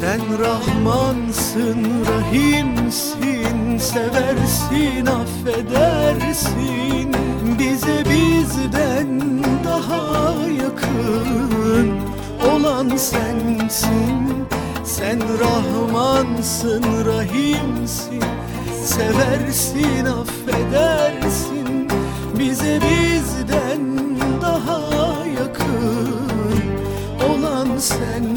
Sen Rahmansın, Rahimsin Seversin, affedersin. Bize bizden daha yakın Olan sensin. Sen Rahmansın, Rahimsin Seversin, affedersin. Bize bizden daha yakın Olan sensin.